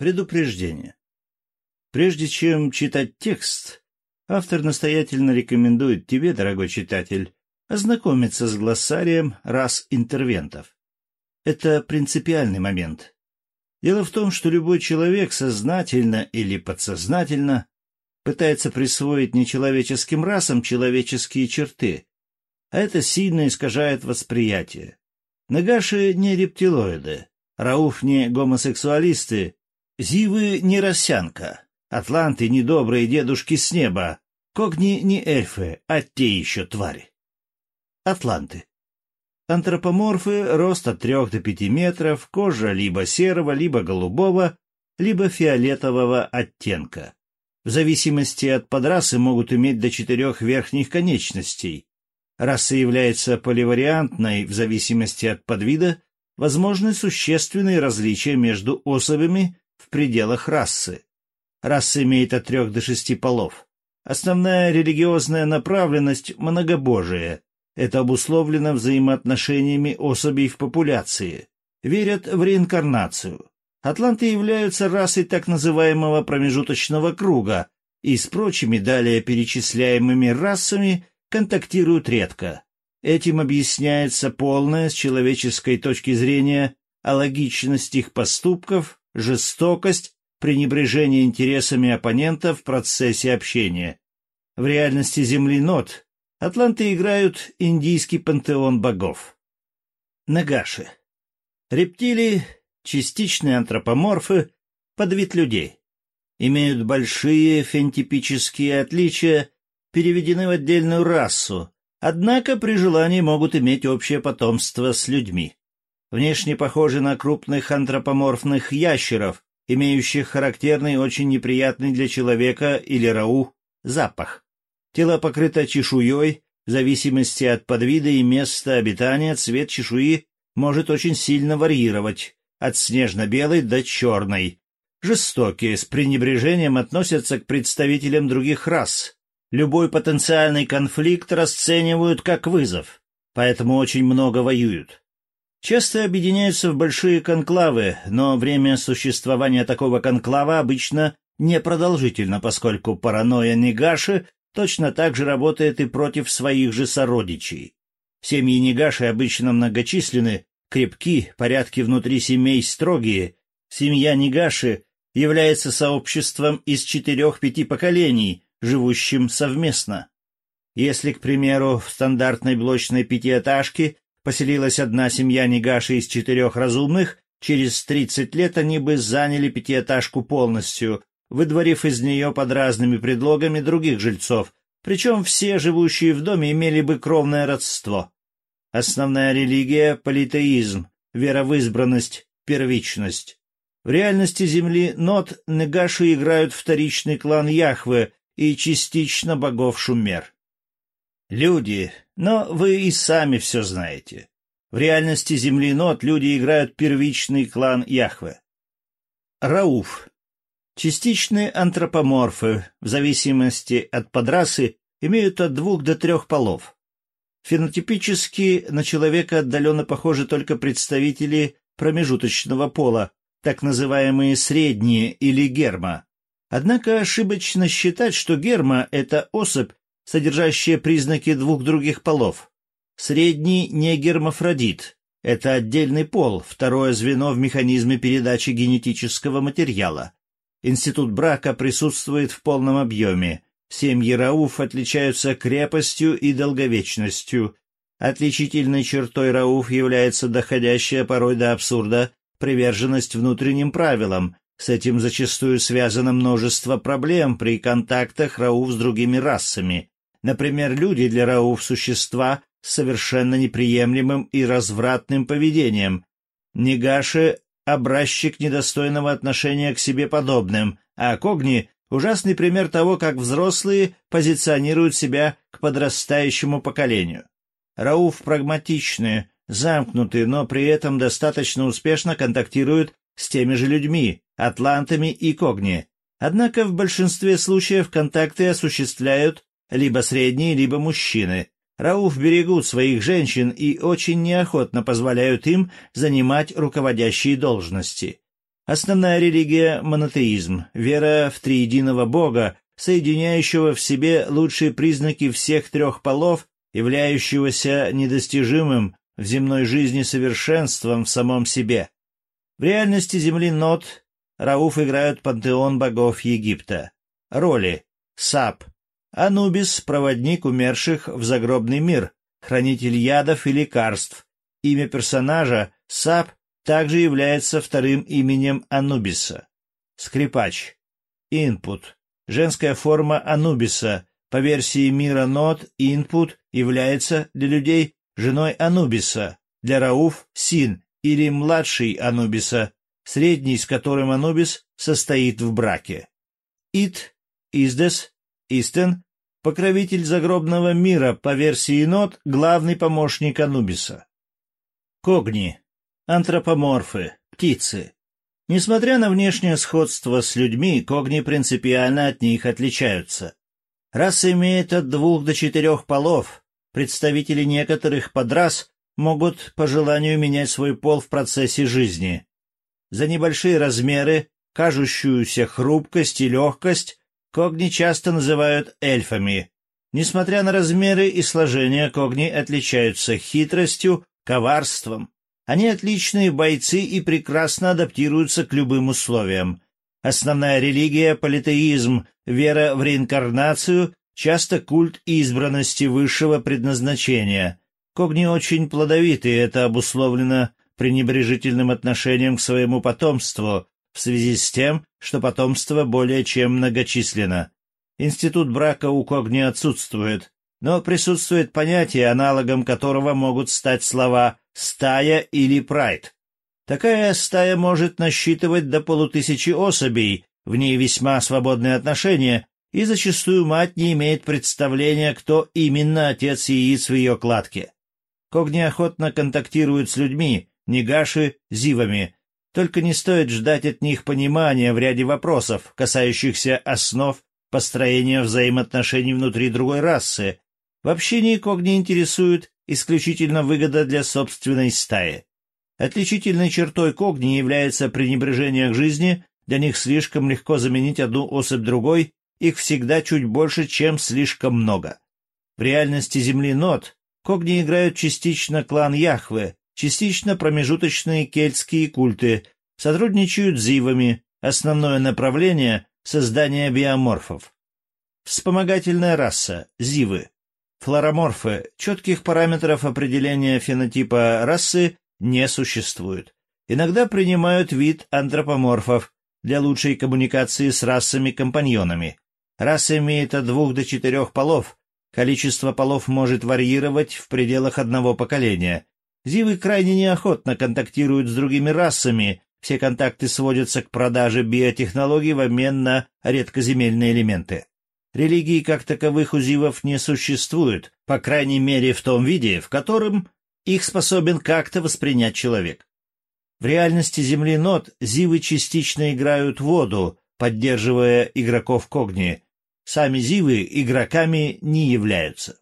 Предупреждение. Прежде чем читать текст, автор настоятельно рекомендует тебе, дорогой читатель, ознакомиться с глоссарием рас интервентов. Это принципиальный момент. Дело в том, что любой человек сознательно или подсознательно пытается присвоить нечеловеческим расам человеческие черты, а это сильно искажает восприятие. Нагаши не рептилоиды, Рауф не гомосексуалисты, Зивы не росянка, Атланты не добрые дедушки с неба, Когни не эльфы, а те еще твари. Атланты. Антропоморфы, рост от трех до пяти метров, кожа либо серого, либо голубого, либо фиолетового оттенка. В зависимости от подрасы могут иметь до четырех верхних конечностей. Раса является поливариантной в зависимости от подвида, возможны существенные различия между особями пределах расы. Раса имеет от трех до шести полов. Основная религиозная направленность – многобожие. Это обусловлено взаимоотношениями особей в популяции. Верят в реинкарнацию. Атланты являются расой так называемого промежуточного круга и с прочими далее перечисляемыми расами контактируют редко. Этим объясняется полная с человеческой точки зрения алогичность их поступков, жестокость, пренебрежение интересами оппонентов в процессе общения. В реальности Земли Нот атланты играют индийский пантеон богов. Нагаши. Рептилии частичные антропоморфы, подвид людей. Имеют большие фентипические отличия, переведены в отдельную расу, однако при желании могут иметь общее потомство с людьми. Внешне похожи на крупных антропоморфных ящеров, имеющих характерный очень неприятный для человека или рау запах. Тело покрыто чешуей, в зависимости от подвида и места обитания цвет чешуи может очень сильно варьировать, от снежно-белой до черной. Жестокие, с пренебрежением относятся к представителям других рас. Любой потенциальный конфликт расценивают как вызов, поэтому очень много воюют. Часто объединяются в большие конклавы, но время существования такого конклава обычно непродолжительно, поскольку паранойя Негаши точно так же работает и против своих же сородичей. Семьи Негаши обычно многочисленны, крепки, порядки внутри семей строгие. Семья Нигаши является сообществом из четырех-пяти поколений, живущим совместно. Если, к примеру, в стандартной блочной пятиэтажке поселилась одна семья Нигаши из четырех разумных, через тридцать лет они бы заняли пятиэтажку полностью, выдворив из нее под разными предлогами других жильцов, причем все живущие в доме имели бы кровное родство. Основная религия — политеизм, вера в избранность, первичность. В реальности Земли Нот Негаши играют вторичный клан Яхве и частично богов Шумер. Люди, но вы и сами все знаете. В реальности Земли Нот люди играют первичный клан Яхве. Рауф. Частичные антропоморфы, в зависимости от подрасы, имеют от двух до трех полов. Фенотипически на человека отдаленно похожи только представители промежуточного пола, так называемые средние или герма. Однако ошибочно считать, что герма — это особь, содержащая признаки двух других полов. Средний не гермафродит — это отдельный пол, второе звено в механизме передачи генетического материала. Институт брака присутствует в полном объеме, Семьи Рауф отличаются крепостью и долговечностью. Отличительной чертой Рауф является доходящая порой до абсурда приверженность внутренним правилам. С этим зачастую связано множество проблем при контактах Рауф с другими расами. Например, люди для Рауф – существа с совершенно неприемлемым и развратным поведением. Негаши – образчик недостойного отношения к себе подобным, а Когни Ужасный пример того, как взрослые позиционируют себя к подрастающему поколению. Рауф прагматичные, замкнутые, но при этом достаточно успешно контактируют с теми же людьми, атлантами и когни. Однако в большинстве случаев контакты осуществляют либо средние, либо мужчины. Рауф берегут своих женщин и очень неохотно позволяют им занимать руководящие должности. Основная религия — монотеизм, вера в триединого Бога, соединяющего в себе лучшие признаки всех трех полов, являющегося недостижимым в земной жизни совершенством в самом себе. В реальности Земли Нот Рауф играют пантеон богов Египта. Роли. Сап. Анубис — проводник умерших в загробный мир, хранитель ядов и лекарств. Имя персонажа — Сап также является вторым именем Анубиса. Скрипач. Инпут. Женская форма Анубиса. По версии мира Нот, Инпут является для людей женой Анубиса, для Рауф — Син или младший Анубиса, средний с которым Анубис состоит в браке. Ит, Издес, Истен — покровитель загробного мира, по версии Нот, главный помощник Анубиса. Когни антропоморфы, птицы. Несмотря на внешнее сходство с людьми, когни принципиально от них отличаются. Раса имеет от двух до четырех полов. Представители некоторых подрас могут по желанию менять свой пол в процессе жизни. За небольшие размеры, кажущуюся хрупкость и легкость, когни часто называют эльфами. Несмотря на размеры и сложение, когни отличаются хитростью, коварством, они отличные бойцы и прекрасно адаптируются к любым условиям. Основная религия — политеизм, вера в реинкарнацию, часто культ избранности высшего предназначения. Когни очень плодовиты, это обусловлено пренебрежительным отношением к своему потомству в связи с тем, что потомство более чем многочисленно. Институт брака у Когни отсутствует, но присутствует понятие, аналогом которого могут стать слова стая или прайд. Такая стая может насчитывать до полутысячи особей, в ней весьма свободные отношения, и зачастую мать не имеет представления, кто именно отец яиц в ее кладке. Когни охотно контактируют с людьми, негаши, зивами, только не стоит ждать от них понимания в ряде вопросов, касающихся основ построения взаимоотношений внутри другой расы. В общении Когни интересует исключительно выгода для собственной стаи. Отличительной чертой когни является пренебрежение к жизни, для них слишком легко заменить одну особь другой, их всегда чуть больше, чем слишком много. В реальности Земли Нот когни играют частично клан Яхве, частично промежуточные кельтские культы, сотрудничают с зивами, основное направление — создание биоморфов. Вспомогательная раса — зивы. Флороморфы, четких параметров определения фенотипа расы не существует. Иногда принимают вид антропоморфов для лучшей коммуникации с расами-компаньонами. Раса имеет от двух до четырех полов. Количество полов может варьировать в пределах одного поколения. Зивы крайне неохотно контактируют с другими расами, все контакты сводятся к продаже биотехнологий в обмен на редкоземельные элементы. Религии как таковых у зивов не существует, по крайней мере в том виде, в котором их способен как-то воспринять человек. В реальности Земли Нот зивы частично играют воду, поддерживая игроков Когни. Сами зивы игроками не являются.